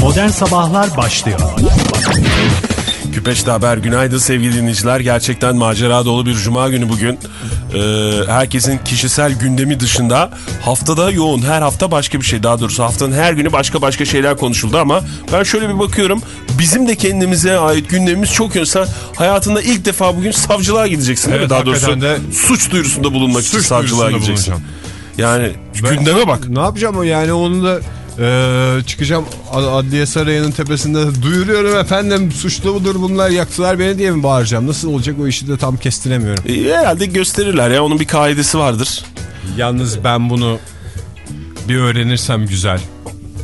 Modern Sabahlar başlıyor. Küpeşte Haber günaydın sevgili dinleyiciler. Gerçekten macera dolu bir cuma günü bugün. Ee, herkesin kişisel gündemi dışında haftada yoğun. Her hafta başka bir şey. Daha doğrusu haftanın her günü başka başka şeyler konuşuldu ama ben şöyle bir bakıyorum. Bizim de kendimize ait gündemimiz çok yoğun. Sen hayatında ilk defa bugün savcılığa gideceksin değil Evet, mi? Daha doğrusu de suç duyurusunda bulunmak için suç savcılığa duyurusunda gideceksin. bulunacağım. Yani Ben- gündeme bak. Ne yapacağım o yani onu da e, çıkacağım Ad- Adliye Sarayı'nın tepesinde duyuruyorum efendim suçlu mudur bunlar yaktılar beni diye mi bağıracağım? Nasıl olacak o işi de tam kestiremiyorum. Ee, herhalde gösterirler ya. Onun bir kaidesi vardır. Yalnız ben bunu bir öğrenirsem güzel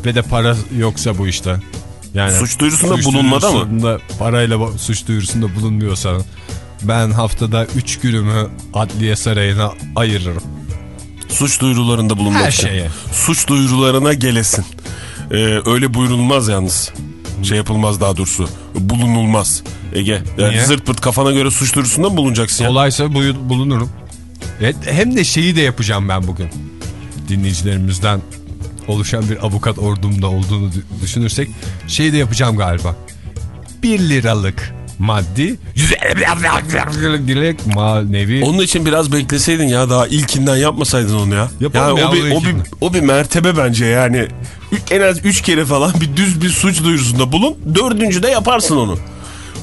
ve de para yoksa bu işte. Yani Suç duyurusunda bulunmada mı? duyurusunda Parayla bu- suç duyurusunda bulunmuyorsa ben haftada 3 günümü Adliye Sarayı'na ayırırım. Suç duyurularında bulunmak Her şeye. Suç duyurularına gelesin. Ee, öyle buyurulmaz yalnız. Şey yapılmaz daha doğrusu. Bulunulmaz. Ege. Yani Niye? zırt pırt kafana göre suç duyurusunda mı bulunacaksın ya? Olaysa buyu- bulunurum. Evet, hem de şeyi de yapacağım ben bugün. Dinleyicilerimizden oluşan bir avukat ordumda olduğunu dü- düşünürsek şeyi de yapacağım galiba. 1 liralık maddi 150 dilek manevi. Onun için biraz bekleseydin ya daha ilkinden yapmasaydın onu ya. Yapalım yani ya o, bir, o, bir, o bir mertebe bence yani. En az 3 kere falan bir düz bir suç duyurusunda bulun. Dördüncü de yaparsın onu.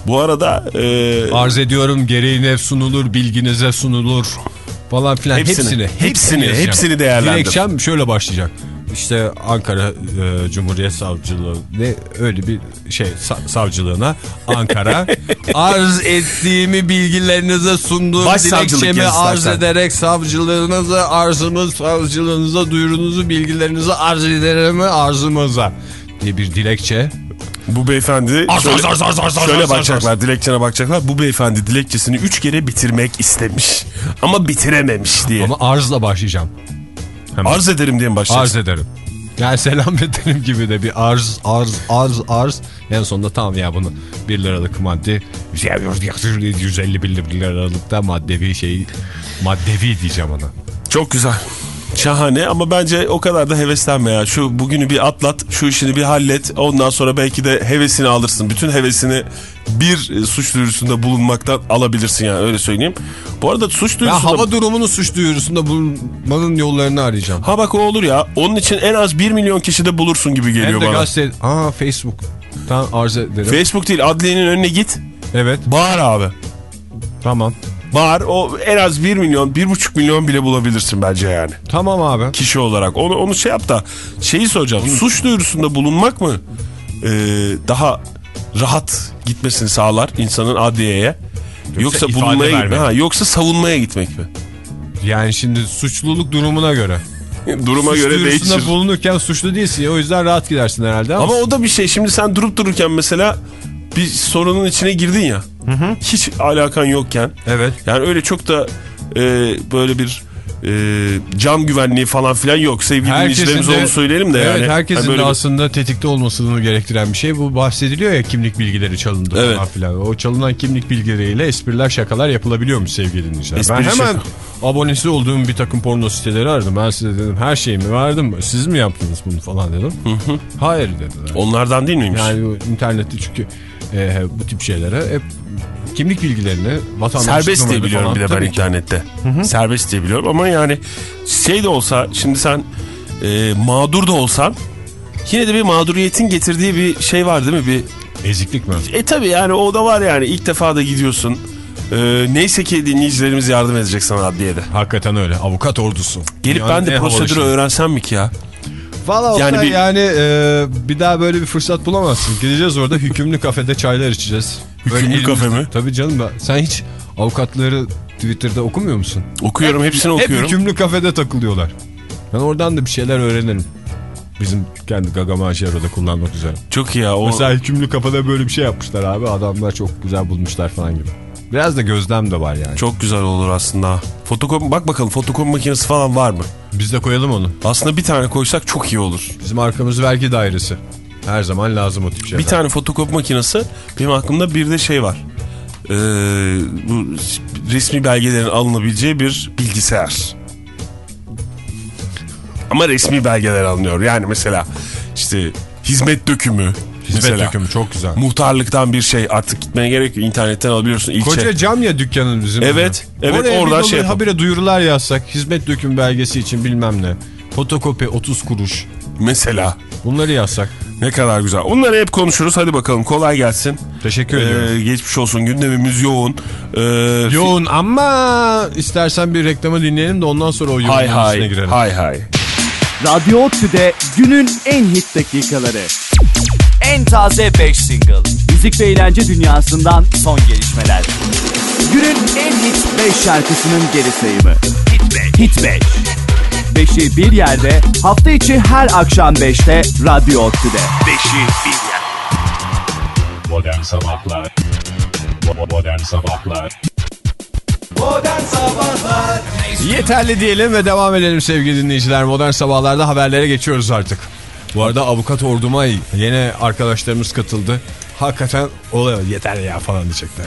Bu arada e, Arz ediyorum gereğine sunulur, bilginize sunulur falan filan. Hepsini, Hepsini, hepsini, hepsini değerlendir. Dilekçem şöyle başlayacak. İşte Ankara e, Cumhuriyet Savcılığı ne öyle bir şey sa- savcılığına Ankara arz ettiğimi bilgilerinize sunduğum dilekçemi arz ederek savcılığınıza arzımız savcılığınıza duyurunuzu bilgilerinizi arz ederim arzımıza diye bir dilekçe. bu beyefendi Arz, şöyle, arz, arz, arz, şöyle arz, arz, bakacaklar dilekçene bakacaklar. Bu beyefendi dilekçesini 3 kere bitirmek istemiş ama bitirememiş diye. Ama arzla başlayacağım. Hemen. Arz ederim diye mi başlayacaksın? Arz ederim. Yani selam ederim gibi de bir arz arz arz arz. En sonunda tamam ya bunu 1 liralık madde 150 bin liralıkta maddevi şey maddevi diyeceğim ona. Çok güzel. Şahane ama bence o kadar da heveslenme ya. Şu bugünü bir atlat, şu işini bir hallet. Ondan sonra belki de hevesini alırsın. Bütün hevesini bir e, suç duyurusunda bulunmaktan alabilirsin yani öyle söyleyeyim. Bu arada suç duyurusunda... hava durumunu suç duyurusunda bulmanın yollarını arayacağım. Ha bak o olur ya. Onun için en az 1 milyon kişi de bulursun gibi geliyor Hem de bana. gazete... Aa Facebook. Tamam arz ederim. Facebook değil adliyenin önüne git. evet Bağır abi. tamam. Bağır o en az 1 milyon 1,5 milyon bile bulabilirsin bence yani. Tamam abi. Kişi olarak. Onu, onu şey yap da şeyi soracağım. Suç duyurusunda bulunmak mı e, daha rahat gitmesini sağlar insanın adliyeye? Yoksa, ifade bulunmaya vermek. gitme, ha, yoksa savunmaya gitmek mi? Yani şimdi suçluluk durumuna göre. Duruma Suç göre değişir. bulunurken suçlu değilsin ya o yüzden rahat gidersin herhalde ama, Ama o da bir şey. Şimdi sen durup dururken mesela bir sorunun içine girdin ya. Hiç alakan yokken. Evet. Yani öyle çok da e, böyle bir e, cam güvenliği falan filan yok. Sevgili dinleyicilerimize onu söyleyelim de evet, yani. herkesin Hani de böyle aslında tetikte olmasını gerektiren bir şey. Bu bahsediliyor ya kimlik bilgileri çalındı Evet. falan filan. O çalınan kimlik bilgileriyle espriler şakalar yapılabiliyormuş sevgili dinleyiciler. Espri ben hemen şaka. Abonesi olduğum bir takım porno siteleri aradım. Ben size dedim her şeyimi verdim. Siz mi yaptınız bunu falan dedim. Hayır dediler. Onlardan değil miymiş? Yani internette çünkü e, bu tip şeylere hep kimlik bilgilerini vatandaşlık Serbest diye biliyorum falan- bir de ben ki. internette. Serbest diye biliyorum ama yani şey de olsa şimdi sen e, mağdur da olsan yine de bir mağduriyetin getirdiği bir şey var değil mi? Bir Eziklik mi? E tabi yani o da var yani ilk defa da gidiyorsun. E, neyse ki dinleyicilerimiz yardım edecek sana adliyede. Hakikaten öyle. Avukat ordusu. Gelip Dünyanın ben de prosedürü öğrensem mi ki ya? Valla Yani yani, bir- yani e, bir daha böyle bir fırsat bulamazsın. Gideceğiz orada hükümlü kafede çaylar içeceğiz. Böyle Hükümlü elimizde- kafe mi? Tabii canım. ben- Sen hiç avukatları Twitter'da okumuyor musun? Okuyorum hepsini Hep okuyorum. hükümlü kafede takılıyorlar. Ben oradan da bir şeyler öğrenirim. Bizim kendi Gagama Ajero'da kullanmak üzere. Çok iyi ya. O... Mesela hükümlü kafede böyle bir şey yapmışlar abi. Adamlar çok güzel bulmuşlar falan gibi. Biraz da gözlem de var yani. Çok güzel olur aslında. Fotokopi, bak bakalım fotokopi makinesi falan var mı? Biz de koyalım onu. Aslında bir tane koysak çok iyi olur. Bizim arkamız vergi dairesi. Her zaman lazım o tip şeyler. Bir tane fotokopi makinesi benim aklımda bir de şey var. Ee, bu resmi belgelerin alınabileceği bir bilgisayar. Ama resmi belgeler alınıyor. Yani mesela işte hizmet dökümü. Hizmet mesela. dökümü çok güzel. Muhtarlıktan bir şey artık gitmeye gerek yok. İnternetten alabiliyorsun ilçe. Koca cam ya dükkanın bizim. Evet, evet, Oraya oradan şey yapalım. habire duyurular yazsak. Hizmet döküm belgesi için bilmem ne. Fotokopi 30 kuruş. Mesela. Bunları yazsak. Ne kadar güzel. Onları hep konuşuruz. Hadi bakalım kolay gelsin. Teşekkür ediyorum. Ee, geçmiş olsun. Gündemimiz yoğun. Ee, Yoğun ama istersen bir reklamı dinleyelim de ondan sonra o yoğunluğun Hay hay. girelim. Hay hay. Radyo ODTÜ'de günün en hit dakikaları. En taze 5 single. Müzik ve eğlence dünyasından son gelişmeler. Günün en hit 5 şarkısının geri sayımı. Hit 5. 5'i bir yerde hafta içi her akşam 5'te Radyo ODTÜ'de. Modern Sabahlar Modern Sabahlar Yeterli diyelim ve devam edelim sevgili dinleyiciler. Modern sabahlarda haberlere geçiyoruz artık. Bu arada avukat orduma yeni arkadaşlarımız katıldı. Hakikaten oluyor yeter ya falan diyecekler.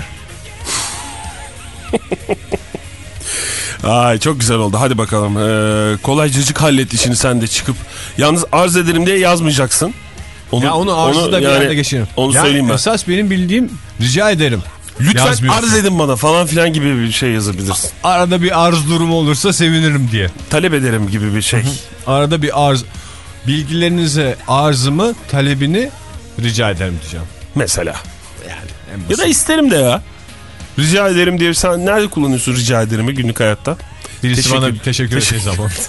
Ay çok güzel oldu. Hadi bakalım. Ee, kolaycacık hallet işini sen de çıkıp. Yalnız arz ederim diye yazmayacaksın. Ya onu arzıda bir yani yerde geçirin. Onu Ya söyleyeyim ben. Esas benim bildiğim rica ederim. Lütfen arz edin bana falan filan gibi bir şey yazabilirsin. Arada bir arz durumu olursa sevinirim diye. Talep ederim gibi bir şey. Arada bir arz bilgilerinize arzımı talebini rica ederim diyeceğim. Mesela. Ya da isterim de ya. Rica ederim diye sen nerede kullanıyorsun rica ederimi günlük hayatta? Birisi Teşekkür- bana teşekkür ettiği zaman.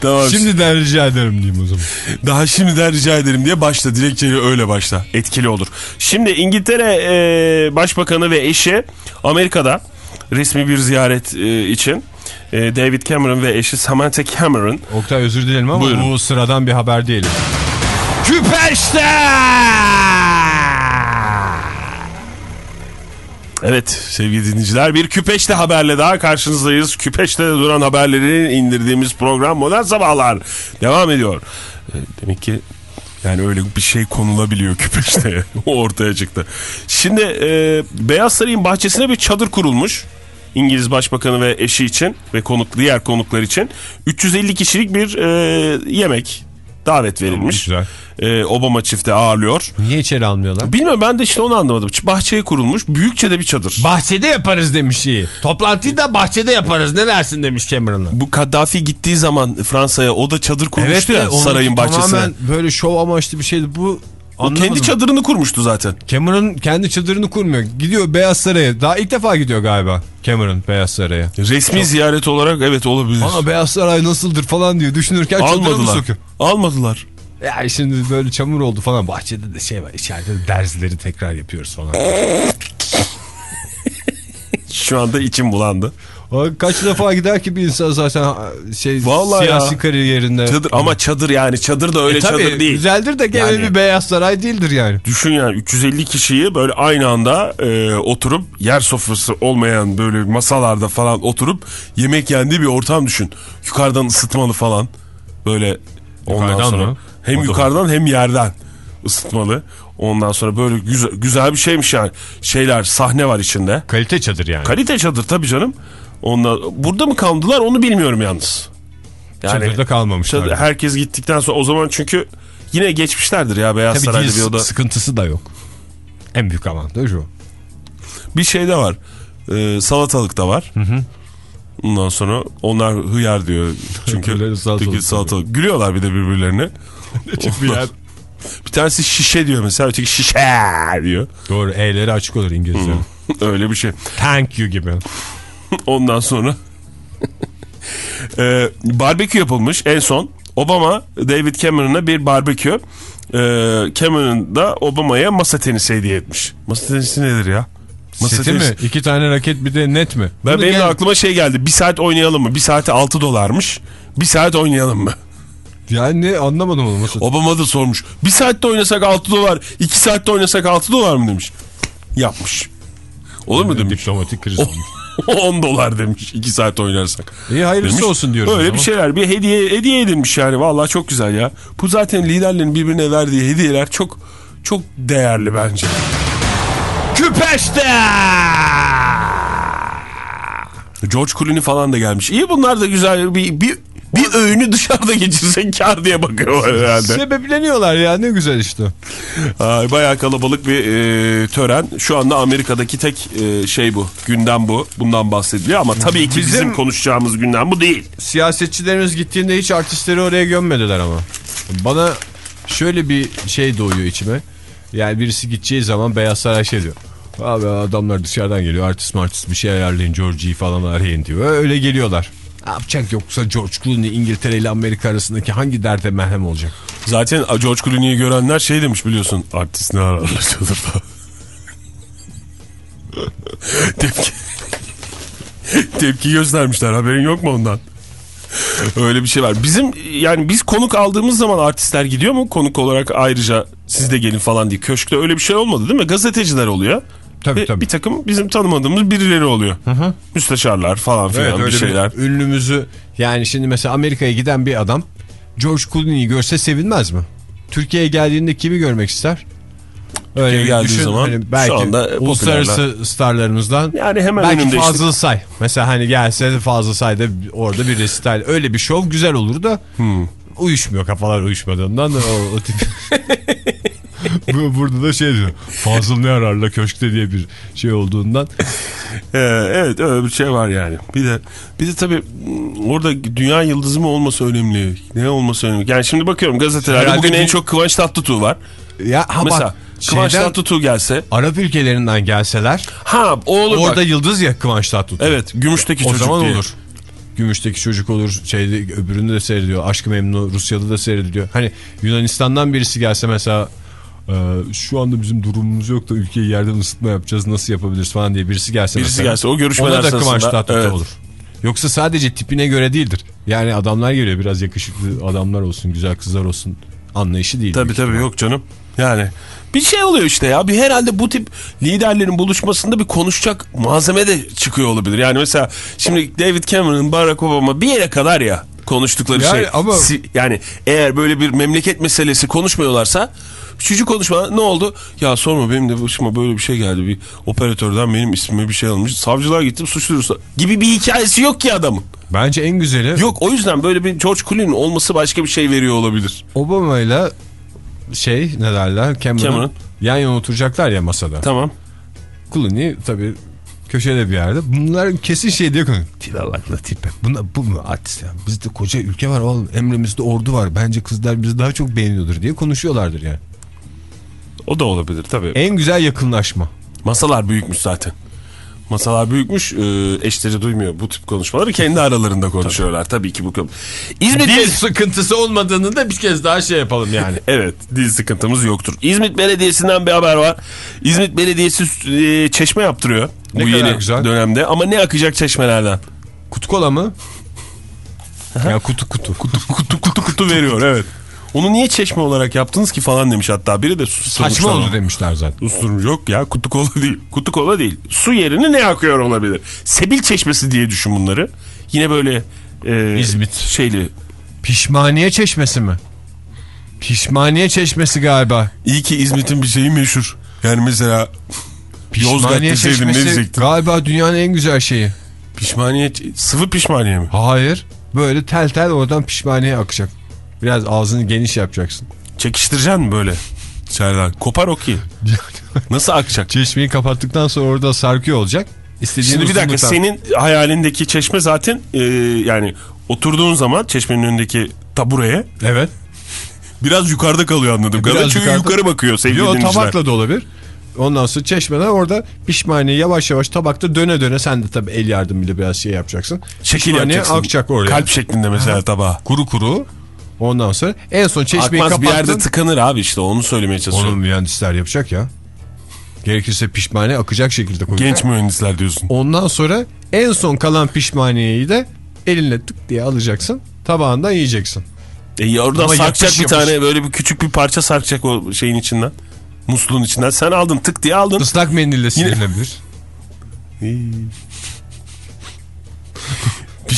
Tamam. Şimdiden rica ederim diyeyim o zaman. Daha şimdiden rica ederim diye başla. Dilekçeyi öyle başla. Etkili olur. Şimdi İngiltere e, Başbakanı ve eşi Amerika'da resmi bir ziyaret e, için e, David Cameron ve eşi Samantha Cameron Oktay özür dilerim ama Buyurun. bu sıradan bir haber değil. Küpeşte! Evet sevgili dinleyiciler bir küpeşte haberle daha karşınızdayız. Küpeşte duran haberleri indirdiğimiz program Modern Sabahlar devam ediyor. E, Demek ki yani öyle bir şey konulabiliyor küpeşte. o ortaya çıktı. Şimdi e, Beyaz Saray'ın bahçesine bir çadır kurulmuş. İngiliz Başbakanı ve eşi için ve konuk diğer konuklar için 350 kişilik bir e, yemek davet verilmiş. güzel. E, Obama çifti ağırlıyor. Niye içeri almıyorlar? Bilmiyorum ben de işte onu anlamadım. Bahçeye kurulmuş büyükçe de bir çadır. Bahçede yaparız demiş iyi. Toplantıyı da bahçede yaparız ne dersin demiş Cameron'a. Bu Kaddafi gittiği zaman Fransa'ya o da çadır kurmuştu ya onunki sarayın bahçesine. Tamamen böyle şov amaçlı bir şeydi. Bu O anlamadım. kendi çadırını kurmuştu zaten. Cameron kendi çadırını kurmuyor. Gidiyor Beyaz Saray'a. Daha ilk defa gidiyor galiba Cameron Beyaz Saray'a. Resmi ziyaret olarak evet olabilir. Aa Beyaz Saray nasıldır falan diyor. Düşünürken Almadılar. sokuyor? Almadılar. Ya şimdi böyle çamur oldu falan. Bahçede de şey var. İçeride de derzileri tekrar yapıyoruz falan. Şu anda içim bulandı. Kaç defa gider ki bir insan zaten şey Vallahi siyasi ya. kariyerinde. Çadır ama çadır yani çadır da öyle E tabii, çadır değil. Güzeldir de gene Yani- bir Beyaz Saray değildir yani. Düşün yani 350 kişiyi böyle aynı anda e, oturup yer sofrası olmayan böyle masalarda falan oturup yemek yendiği bir ortam düşün. Yukarıdan ısıtmalı falan. Böyle ondan Yukarıdan sonra mı? hem O da- yukarıdan hem yerden ısıtmalı. Ondan sonra böyle güzel, güzel bir şeymiş yani. Şeyler sahne var içinde. Kalite çadır yani. Kalite çadır tabii canım. Ondan, burada mı kaldılar onu bilmiyorum yalnız. Yani Çadırda kalmamışlar. çadır- herkes gittikten sonra o zaman çünkü yine geçmişlerdir ya Beyaz Tabii Saray'da bir oda. sıkıntısı da yok. En büyük avantaj o. Bir şey de var. Ee, salatalık da var. Ondan sonra onlar hıyar diyor. Çünkü salatalık salatalık. Gülüyorlar bir de birbirlerine. Onlar- bir tanesi şişe diyor mesela öteki şişe diyor. Doğru E'leri açık olur İngilizce. Öyle bir şey. Thank you gibi. Ondan sonra e, barbekü yapılmış en son. Obama David Cameron'a bir barbekü. E, Cameron da Obama'ya masa tenisi hediye etmiş. Masa tenisi nedir ya? Masa Seti tenisi- mi? İki tane raket bir de net mi? Ben Bunu benim gel- aklıma şey geldi. Bir saat oynayalım mı? Bir saate 6 dolarmış. Bir saat oynayalım mı? Yani anlamadım onu. Nasıl? Obama da sormuş. Bir saatte oynasak 6 dolar, 2 saatte oynasak 6 dolar mı demiş. Yapmış. Olur mu demiş. Diplomatik kriz olmuş. 10 dolar demiş 2 saat oynarsak. İyi hayırlısı Demiş. olsun diyoruz. Öyle bir şeyler. Bir hediye hediye edilmiş yani. Vallahi çok güzel ya. Bu zaten liderlerin birbirine verdiği hediyeler çok çok değerli bence. Küpeşte! George Clooney falan da gelmiş. İyi bunlar da güzel. Bir, bir, bir öğünü dışarıda geçirsek kar diye bakıyor herhalde. Sebepleniyorlar ya ne güzel işte. Ay, bayağı kalabalık bir e, tören. Şu anda Amerika'daki tek e, şey bu. Gündem bu. Bundan bahsediliyor ama tabii ki bizim, Bizim- konuşacağımız gündem bu değil. Siyasetçilerimiz gittiğinde hiç artistleri oraya gömmediler ama. Bana şöyle bir şey doğuyor içime. Yani birisi gideceği zaman Beyaz Saray şey diyor. Abi adamlar dışarıdan geliyor artist martist bir şey ayarlayın Georgie'yi falan arayın diyor. Öyle geliyorlar. Ne yapacak yoksa George Clooney İngiltere ile Amerika arasındaki hangi derde merhem olacak? Zaten George Clooney'i görenler şey demiş biliyorsun. Artist ne ararlar çalır Tepki. Tepki göstermişler haberin yok mu ondan? Öyle bir şey var. Bizim yani biz konuk aldığımız zaman artistler gidiyor mu? Konuk olarak ayrıca siz de gelin falan diye. Köşkte öyle bir şey olmadı değil mi? Gazeteciler oluyor. Tabii, Ve tabii. Bir takım bizim tanımadığımız birileri oluyor. Müsteşarlar falan filan bir öyle şeyler. bir ünlümüzü yani şimdi mesela Amerika'ya giden bir adam George Clooney'i görse sevinmez mi? Türkiye'ye geldiğinde kimi görmek ister? Öyle bir geldiği düşün, zaman hani belki şu anda uluslararası starlarımızdan Yani hemen belki Fazıl Say. Mesela hani gelse Fazıl Say'da orada bir resital öyle bir şov güzel olur da Hmm. uyuşmuyor kafalar uyuşmadığından da o, o tip. Bu- Burada da şey diyor. Fazıl ne ararla köşkte diye bir şey olduğundan. Ee, evet öyle bir şey var yani. Bir de bir de tabii orada dünya yıldızı mı olması önemli. Ne olması önemli. Yani şimdi bakıyorum gazetelerde Herhalde bugün en çok Kıvanç Tatlıtuğ var. Ya ha Mesela bak Kıvanç şeyden, Tatlıtuğ gelse. Arap ülkelerinden gelseler Ha o olur orada bak. yıldız ya Kıvanç Tatlıtuğ. Evet Gümüşteki o çocuk zaman diye. olur. Gümüşteki çocuk olur. Şeyde öbürünü de seyrediyor. Aşkı Memnu Rusya'da da seyrediliyor. Hani Yunanistan'dan birisi gelse mesela e, şu anda bizim durumumuz yok da ülkeyi yerden ısıtma yapacağız nasıl yapabiliriz falan diye birisi gelse Birisi mesela. gelse o görüşmeler Ona da Kıvanç sırasında, Tatlıtuğ evet. olur. Yoksa sadece tipine göre değildir. Yani adamlar geliyor biraz yakışıklı adamlar olsun güzel kızlar olsun anlayışı değil. Tabii tabii yok canım. Yani bir şey oluyor işte ya. Bir herhalde bu tip liderlerin buluşmasında bir konuşacak malzeme de çıkıyor olabilir. Yani mesela şimdi David Cameron, Barack Obama bir yere kadar ya konuştukları Yani şey. ama- Si- yani eğer böyle bir memleket meselesi konuşmuyorlarsa Üçüncü konuşma ne oldu? Ya sorma benim de başıma böyle bir şey geldi. Bir operatörden benim ismime bir şey alınmış. Savcılığa gittim suç duyurusu. Gibi bir hikayesi yok ki adamın. Bence en güzeli Yok o yüzden böyle bir George Clooney'nin olması başka bir şey veriyor olabilir. Obama ile şey ne derler Cameron, Cameron. yan yana oturacaklar ya masada. Tamam. Clooney tabii köşede bir yerde. Bunlar kesin şey diyor tilalakla tipe. Buna, bu mu artist ya? Bizde koca ülke var oğlum. Emrimizde ordu var. Bence kızlar bizi daha çok beğeniyordur diye konuşuyorlardır yani. O da olabilir tabii. En güzel yakınlaşma. Masalar büyükmüş zaten. Masalar büyükmüş. e, eşleri duymuyor bu tip konuşmaları. Kendi aralarında konuşuyorlar. Tabii ki bu konu. İzmit Bel- sıkıntısı olmadığını da bir kez daha şey yapalım yani. Evet dil sıkıntımız yoktur. İzmit Belediyesi'nden bir haber var. İzmit Belediyesi e, çeşme yaptırıyor. Ne bu yeni güzel. dönemde. Ama ne akacak çeşmelerden? Kutu kola mı? ya kutu kutu. Kutu kutu kutu, kutu veriyor evet. Onu niye çeşme olarak yaptınız ki falan demiş hatta. Biri de su Saçma oldu demişler zaten. Usturmuş yok ya kutu kola değil. Kutu kola değil. Su yerine ne akıyor olabilir? Sebil çeşmesi diye düşün bunları. Yine böyle e, İzmit. şeyli. Pişmaniye çeşmesi mi? Pişmaniye çeşmesi galiba. İyi ki İzmit'in bir şeyi meşhur. Yani mesela Yozgat Pişmaniye deseydin ne çeşmesi diyecektin? galiba dünyanın en güzel şeyi. Pişmaniye, sıvı pişmaniye mi? Hayır. Böyle tel tel oradan pişmaniye akacak. Biraz ağzını geniş yapacaksın. Çekiştireceksin böyle? İçeriden. Kopar o ki. Nasıl akacak? Çeşmeyi kapattıktan sonra orada sarkıyor olacak. İstediğin Şimdi bir dakika uzunluktan- senin hayalindeki çeşme zaten e, yani oturduğun zaman çeşmenin önündeki tabureye Evet. biraz yukarıda kalıyor anladım. Biraz Biraz Çünkü yukarıda- yukarı bakıyor sevgili Yo dinleyiciler. tabakla da olabilir. Ondan sonra çeşmeden orada pişmaniye yavaş yavaş tabakta döne döne sen de tabii el yardımıyla biraz şey yapacaksın. Şekil yapacaksın. akacak oraya. Kalp şeklinde mesela tabağa. kuru kuru. Ondan sonra en son çeşmeyi Akmaz bir kapattın. yerde tıkanır abi işte onu söylemeye Onu çalışıyorum. mühendisler yapacak ya. Gerekirse pişmaniye akacak şekilde koyacak. Genç mühendisler diyorsun. Ondan sonra en son kalan pişmaniyeyi de elinle tık diye alacaksın. Tabağından yiyeceksin. E oradan Ama sarkacak yapış bir yapış. tane böyle bir küçük bir parça sarkacak o şeyin içinden. Musluğun içinden. Sen aldın tık diye aldın. Islak mendille silinebilir.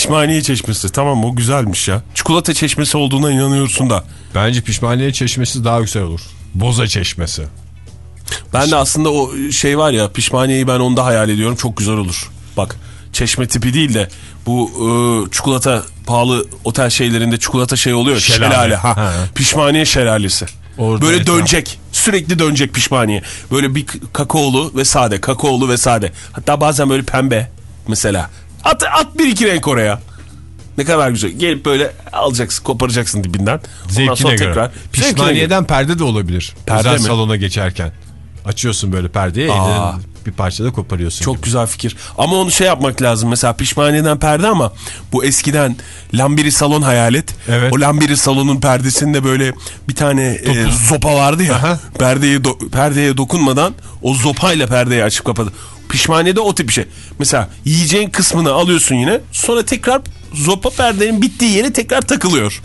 Pişmaniye çeşmesi. Tamam o güzelmiş ya. Çikolata çeşmesi olduğuna inanıyorsun da. Bence pişmaniye çeşmesi daha güzel olur. Boza çeşmesi. Ben de aslında o şey var ya pişmaniyeyi ben onda hayal ediyorum. Çok güzel olur. Bak çeşme tipi değil de bu e, çikolata pahalı otel şeylerinde çikolata şey oluyor. Şelale. Şelale. ha. Ha. Pişmaniye şelalesi. Orada Böyle etraf. dönecek. Sürekli dönecek pişmaniye. Böyle bir kakaolu ve sade. Kakaolu ve sade. Hatta bazen böyle pembe mesela. At, at bir iki renk oraya. Ne kadar güzel. Gelip böyle alacaksın, koparacaksın dibinden. Ondan Zevkine sonra göre. tekrar. Göre. Pişmaniyeden perde de olabilir. Perde Özel mi? salona geçerken. Açıyorsun böyle perdeyi Aa. bir parça da koparıyorsun. Çok güzel fikir. Ama onu şey yapmak lazım. Mesela pişmaniyeden perde ama bu eskiden lambiri salon hayal et. Evet. O lambiri salonun perdesinde böyle bir tane e, zopa vardı ya. Aha. Perdeye do- perdeye dokunmadan o zopayla perdeyi açıp kapadı. Pişmaniyede o tip bir şey. Mesela yiyeceğin kısmını alıyorsun yine. Sonra tekrar zopa perdenin bittiği yere tekrar takılıyor.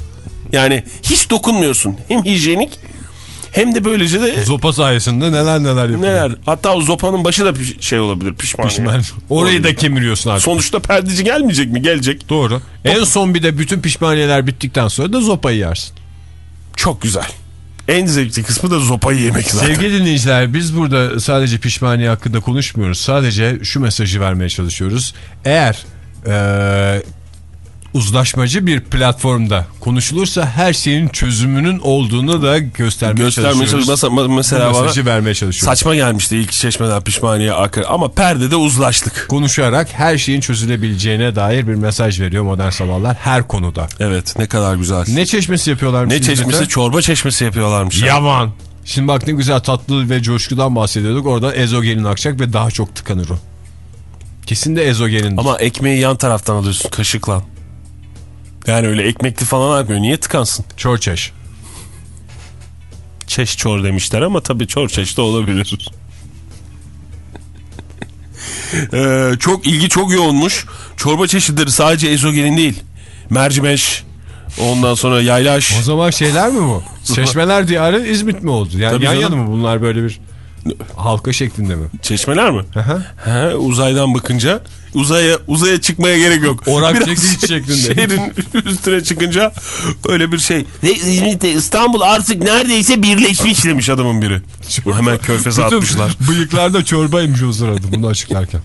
Yani hiç dokunmuyorsun. Hem hijyenik hem de böylece de Zopa sayesinde neler neler yapıyor. neler. Hatta o zopanın başı da şey olabilir pişmaniye. Pişman. Orayı da kemiriyorsun artık. Sonuçta perdeci gelmeyecek mi? Gelecek. Doğru. En son bir de bütün pişmaniyeler bittikten sonra da zopayı yersin. Çok güzel. En zevkli kısmı da zopayı yemek zaten. Sevgili dinleyiciler biz burada sadece pişmaniye hakkında konuşmuyoruz. Sadece şu mesajı vermeye çalışıyoruz. Eğer eee, uzlaşmacı bir platformda konuşulursa her şeyin çözümünün olduğunu da göstermeye, Göstermeye çalışıyoruz. Mesela, mesela mesajı vermeye çalışıyoruz. saçma gelmişti ilk çeşmeden pişmaniye akar. Ama perdede uzlaştık. Konuşarak her şeyin çözülebileceğine dair bir mesaj veriyor Modern Sabahlar her konuda. Evet ne kadar güzel. Ne, Ne çeşmesi yapıyorlarmış? çeşmesi? İzmir'de? Çorba çeşmesi yapıyorlarmış. Yaman. Şimdi bak ne güzel tatlı ve coşkudan bahsediyorduk. Oradan ezogelin akacak ve daha çok tıkanır o. Kesin de ezogelin. Ama ekmeği yan taraftan alıyorsun kaşıkla. Yani öyle ekmekli falan yapmıyor. Niye tıkansın? Çorçeş. Çeş çor demişler ama tabii çor çeş de olabilir. Ee, çok ilgi çok yoğunmuş. Çorba çeşitleri sadece ezogelin değil. Mercimek, ondan sonra yaylaş. O zaman şeyler mi bu? Çeşmeler diyarı İzmit mi oldu? Yani Tabii yan canım. yana mı bunlar böyle bir halka şeklinde mi? Çeşmeler mi? Aha. He, uzaydan bakınca uzaya uzaya çıkmaya gerek yok. Orak Biraz çekiç şeklinde. Şehrin üstüne çıkınca öyle bir şey. İstanbul artık neredeyse birleşmiş demiş adamın biri. Hemen körfeze atmışlar. bıyıklarda çorbaymış o sırada bunu açıklarken.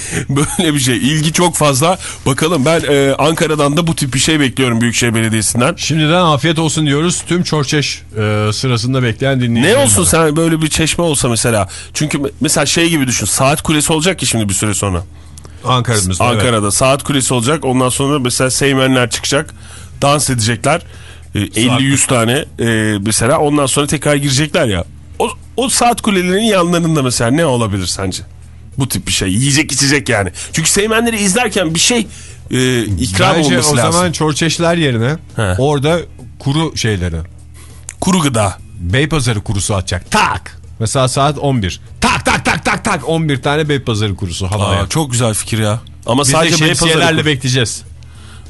Böyle bir şey. İlgi çok fazla. Bakalım ben e, Ankara'dan da bu tip bir şey bekliyorum Büyükşehir Belediyesi'nden. Şimdiden afiyet olsun diyoruz tüm Çorçeş e, sırasında bekleyen Ne dinleyicilerimize. olsun sen böyle bir çeşme olsa mesela. Çünkü me- mesela şey gibi düşün. Saat kulesi olacak ki şimdi bir süre sonra. Ankara'mızda. evet. Ankara'da saat kulesi olacak. Ondan sonra mesela seymenler çıkacak. Dans edecekler. Ee, 50-100 tane e, mesela. Ondan sonra tekrar girecekler ya. O, o saat kulelerinin yanlarında mesela ne olabilir sence? Bu tip bir şey. Yiyecek içecek yani. Çünkü seymenleri izlerken bir şey e, ikram Bence olması o lazım. zaman Çorçeşler yerine He. orada kuru şeyleri Kuru gıda. Beypazarı kurusu atacak. Tak. Mesela saat 11. Tak tak tak tak tak 11 tane Beypazarı kurusu havaya. Aa, çok güzel fikir ya. Ama Biz de sadece Beypazarı bekleyeceğiz.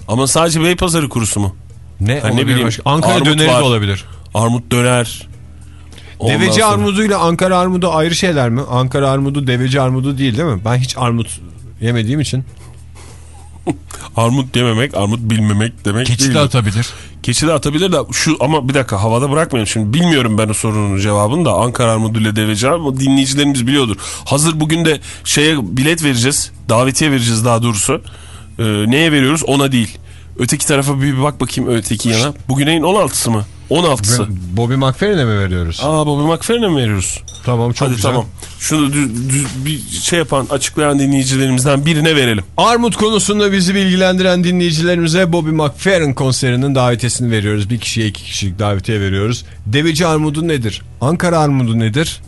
Ama sadece Beypazarı kurusu mu? Ne? ne olabilir bileyim, başka? Ankara döneri var. de olabilir. Armut döner. Ondan Deveci sonra- armuduyla Ankara armudu ayrı şeyler mi? Ankara armudu deveci armudu değil değil mi? Ben hiç armut yemediğim için. Armut dememek, armut bilmemek demek Keçi değil. de atabilir. Keçi de atabilir de şu ama bir dakika havada bırakmayalım şimdi bilmiyorum ben o sorunun cevabını da Ankara armudu ile deveci ama dinleyicilerimiz biliyordur. Hazır bugün de şeye bilet vereceğiz davetiye vereceğiz daha doğrusu. Ee, neye veriyoruz ona değil. Öteki tarafa bir, bir bak bakayım öteki yana. Bugün ayın 16'sı mı? 16'sı. Bobby McFerrin'e mi veriyoruz? Aa Bobby McFerrin'e mi veriyoruz? Tamam çok Hadi güzel. tamam. Şunu düz, düz bir şey yapan açıklayan dinleyicilerimizden birine verelim. Armut konusunda bizi bilgilendiren dinleyicilerimize Bobby McFerrin konserinin davetiyesini veriyoruz. Bir kişiye iki kişilik davetiye veriyoruz. Deveci armudu nedir? Ankara armudu nedir?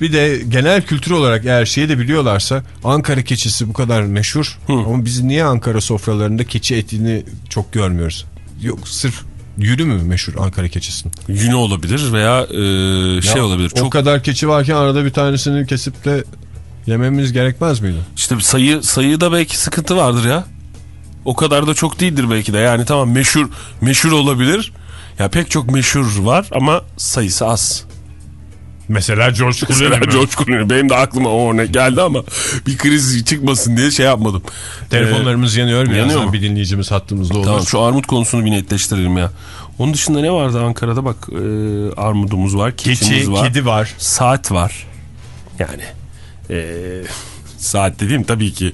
Bir de genel kültür olarak eğer şeyi de biliyorlarsa Ankara keçisi bu kadar meşhur. Ama biz niye Ankara sofralarında keçi etini çok görmüyoruz? Yok sırf yürü mü meşhur Ankara keçisinin? Yünü olabilir veya e, şey Ya, olabilir. O Çok kadar keçi varken arada bir tanesini kesip de yememiz gerekmez miydi? İşte sayı sayıda belki sıkıntı vardır ya. O kadar da çok değildir belki de. Yani tamam meşhur meşhur olabilir. Ya pek çok meşhur var ama sayısı az. Mesela George Mesela George Clooney. Benim de aklıma o örnek geldi ama bir kriz çıkmasın diye şey yapmadım. Telefonlarımız yanıyor. Birazdan yanıyor mu? bir dinleyicimiz hattımızda olur. Tamam şu armut konusunu bir netleştirelim ya. Onun dışında ne vardı Ankara'da bak e, armudumuz var, keçimiz Keçi, var, kedi var. saat var. Yani e, saat dediğim tabii ki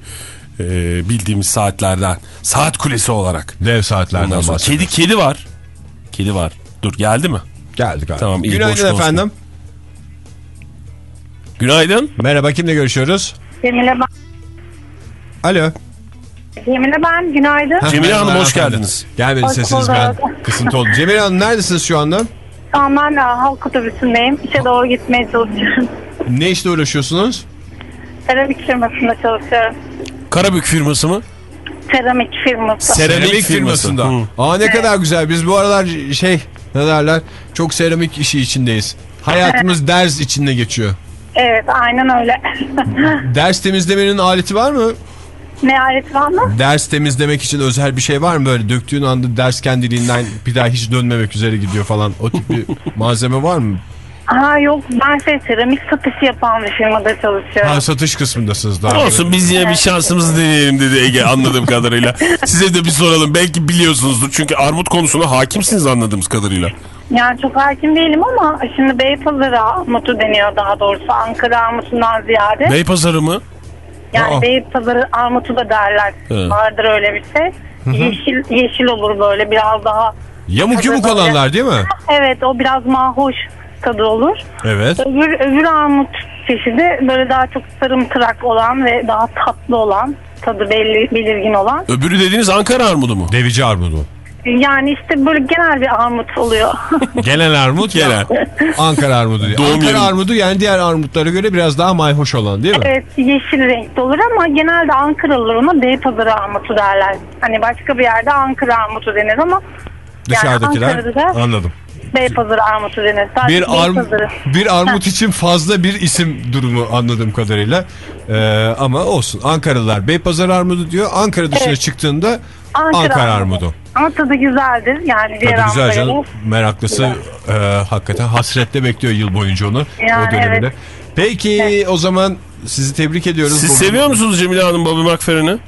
e, bildiğimiz saatlerden. Saat kulesi olarak. Dev saatlerden bahsediyoruz. kedi kedi var. Kedi var. Dur geldi mi? Geldik abi. Tamam, iyi, boş Günaydın konuşma. Günaydın. Merhaba kimle görüşüyoruz? Cemile ben. Alo. Cemile ben. Günaydın. Cemile Hanım, hoş geldiniz. Gelmedi Hoş sesiniz ben. Kısıntı oldu. Cemile Hanım neredesiniz şu anda? Şu an ben de halk otobüsündeyüm. İşe doğru gitmeye çalışıyorum. Ne işle uğraşıyorsunuz? Seramik firmasında çalışıyorum. Karabük firması mı? Seramik firması. Seramik firması. firmasında. Hı. Aa ne kadar güzel. Biz bu aralar şey ne derler? Çok seramik işi içindeyiz. Hayatımız ders içinde geçiyor. Evet aynen öyle. Ders temizlemenin aleti var mı? ne alet var mı? Ders temizlemek için özel bir şey var mı böyle döktüğün anda ders kendiliğinden bir daha hiç dönmemek üzere gidiyor falan. O tip bir malzeme var mı? Aa yok ben şey seramik satışı yapan bir firmada çalışıyorum. Ha satış kısmındasınız daha. Olsun biz yine bir şansımızı deneyelim dedi Ege anladığım kadarıyla. Size de bir soralım belki biliyorsunuzdur. Çünkü armut konusuna hakimsiniz anladığımız kadarıyla. Yani çok hakim değilim ama şimdi Beypazarı armutu deniyor daha doğrusu. Ankara armutundan ziyade. Beypazarı mı? Yani Aa. Beypazarı armutu da derler. Evet. Vardır öyle bir şey. Yeşil, yeşil olur böyle biraz daha. Yamuk yumuk olanlar değil mi? Evet o biraz mahoş tadı olur. Evet. Öbür, öbür armut çeşidi böyle daha çok sarımtırak olan ve daha tatlı olan tadı belli, belirgin olan. Öbürü dediğiniz Ankara armudu mu? Devici armudu. Yani işte böyle genel bir armut oluyor. Genel armut Genel. Ankara armudu diyor. Doğum Ankara yeri. armudu yani diğer armutlara göre biraz daha mayhoş olan değil mi? evet yeşil renkte olur ama genelde Ankaralılar ona Beypazarı armutu derler. Hani başka bir yerde Ankara armutu denir ama Dışarıdakiler Ankara'da da anladım. Beypazarı armutu denir. Sadece Bir, arm, Beypazarı. bir armut için fazla bir isim durumu anladığım kadarıyla. Ee, ama olsun. Ankaralılar Beypazarı armudu diyor. Ankara dışına Evet. çıktığında Ankara, armudu. Ama tadı güzeldir. Yani diğer Tabii güzel canım. Meraklısı e, hakikaten hasretle bekliyor yıl boyunca onu. Yani o döneminde. evet. Peki o zaman sizi tebrik ediyoruz. Siz seviyor musunuz Cemile Hanım Bobby McFerrin'i?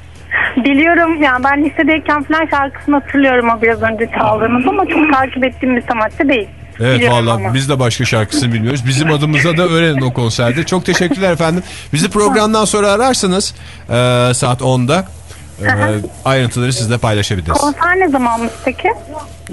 Biliyorum yani ben lisedeyken falan şarkısını hatırlıyorum o biraz önce çaldığınız ama çok takip ettiğim bir sanatçı değil. Evet ama. biz de başka şarkısını bilmiyoruz. Bizim adımıza da öğrenin o konserde. Çok teşekkürler efendim. Bizi programdan sonra ararsanız e, saat 10'da e, ayrıntıları sizle paylaşabiliriz. Konser ne zamanmış peki?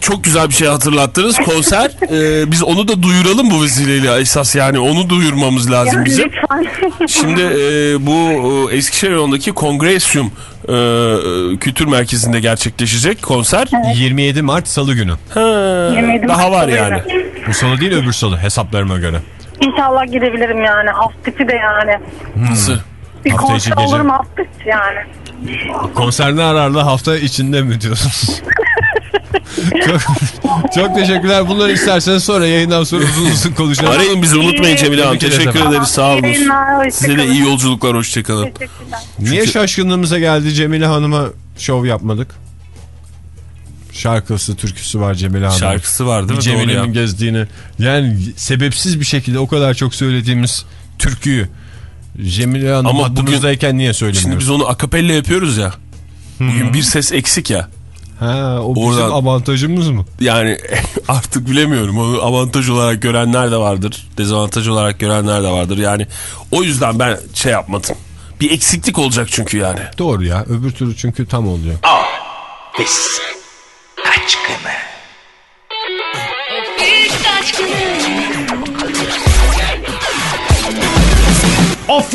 Çok güzel bir şey hatırlattınız konser. Ee, biz onu da duyuralım bu vesileyle esas yani onu duyurmamız lazım Yani bizim. lütfen. Şimdi e, bu e, Eskişehir yolundaki Kongresyum e, e, Kültür Merkezi'nde gerçekleşecek konser. 27 Mart Salı günü. Ha, 27 daha var Mart'ta yani. Bu salı değil öbür salı hesaplarıma göre. İnşallah girebilirim yani. Hafta içi de yani. Nasıl? Bir Hafta konser gece. olurum hafta içi yani. Konser ne ararlı hafta içinde mi diyorsunuz? çok, çok teşekkürler. Bunları isterseniz sonra yayından sonra uzun uzun konuşalım. Arayın bizi unutmayın Cemile Hanım. Teşekkür efendim. ederiz sağ olun. Size de iyi yolculuklar hoşçakalın. Teşekkürler. Niye şaşkınlığımıza geldi Cemile Hanım'a şov yapmadık? Şarkısı, türküsü var Cemile Hanım. Şarkısı var değil mi? Cemile'nin gezdiğini. Yani sebepsiz bir şekilde o kadar çok söylediğimiz türküyü Cemile Hanım Ama hattımızdayken niye Şimdi söylemiyoruz? biz onu akapella yapıyoruz ya. Bugün bir ses eksik ya. Ha, o bizim Oradan- avantajımız mı? Yani artık bilemiyorum. Onu avantaj olarak görenler de vardır. Dezavantaj olarak görenler de vardır. Yani o yüzden ben şey yapmadım. Bir eksiklik olacak çünkü yani. Doğru ya. Öbür türlü çünkü tam oluyor. Biz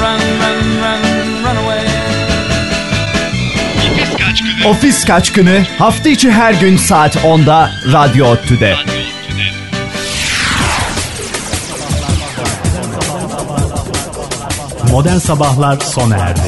run, run, run, run, away. Ofis kaçkını. Ofis kaçkını hafta içi her gün saat 10'da Radyo Tüde. Modern Sabahlar sona erdi.